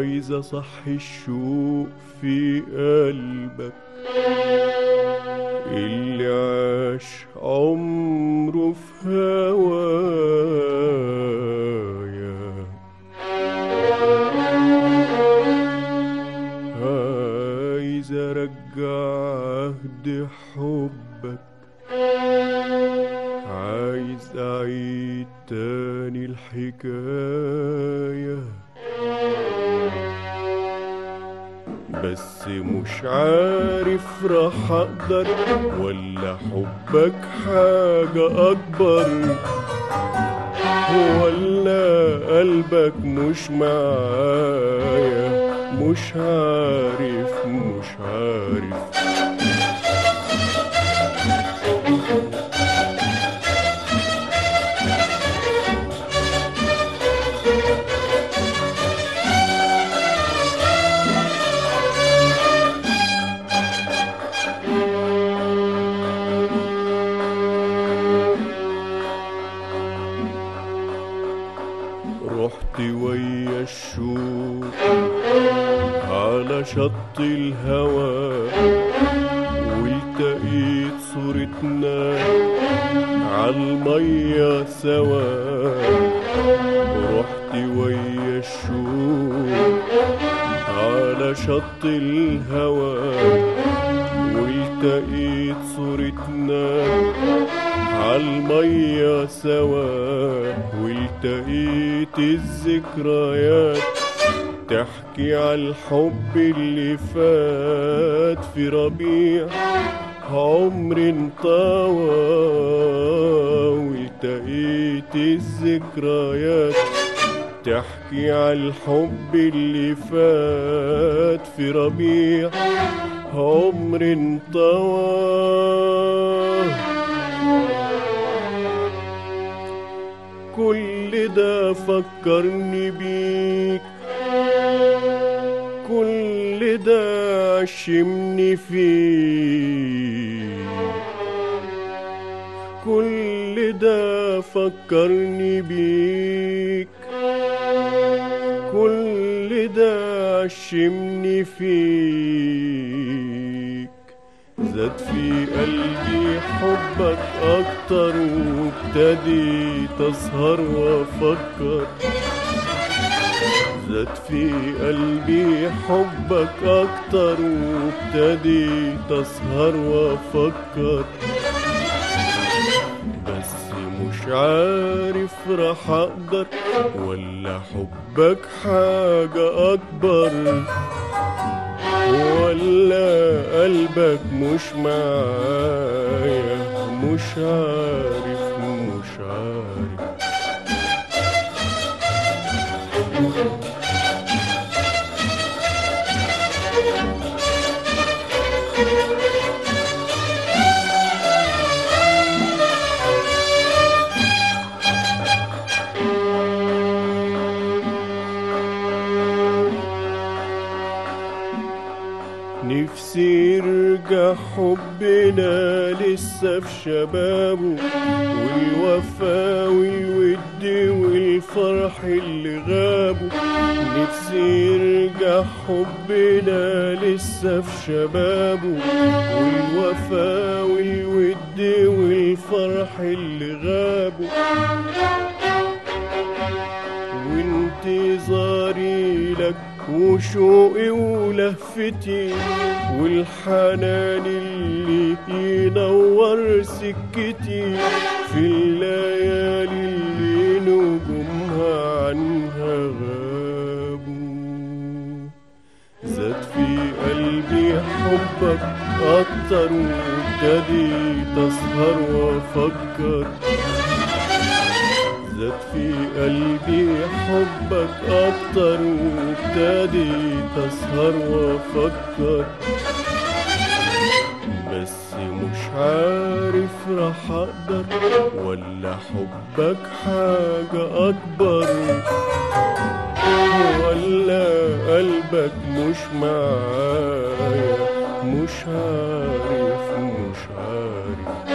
عايز اصحي الشوق في قلبك اللي عاش عمره في هوايا. عايز أرجع عهد حبك. عايز أعيد تاني الحكاية. بس مش عارف راح أقدر ولا حبك حاجة أكبر. ولا قلبك مش معايا مش عارف مش عارف. رحت ويا الشوق على شط الهوى والتقيت صورتنا عالمية سوا. رحت ويا الشوق على شط الهوى والتقيت صورتنا عالمية سوا والتقيت الذكريات. تحكي عالحب اللي فات في ربيع عمر انطوى. والتقيت الذكريات تحكي عالحب اللي فات في ربيع عمر انطوى. كل ده فكرني بيك. كل ده عشمني فيك. كل ده فكرني بيك. كل ده عشمني فيك. زاد في قلبي حبك أكتر وابتديت اسهر وأفكر. زاد في قلبي حبك أكتر وابتديت اسهر وأفكر. بس مش عارف راح أقدر ولا حبك حاجة أكبر. ولا قلبك مش معايا مش عارف. نفسي يرجع حبنا لسه في شبابه والوفا والود والفرح اللي غابوا نفسي يرجع حبنا لسه في شبابه والوفا والود والفرح اللي غابوا وانتظاري وشوقي ولهفتي والحنان اللي ينور سكتي في الليالي اللي نجومها عنها غابوا. زاد في قلبي حبك أكتر وابتديت أسهر وأفكر. زاد في قلبي حبك أكتر وابتديت أسهر وأفكر. بس مش عارف راح أقدر ولا حبك حاجة أكبر. ولا قلبك مش معايا. مش عارف مش عارف.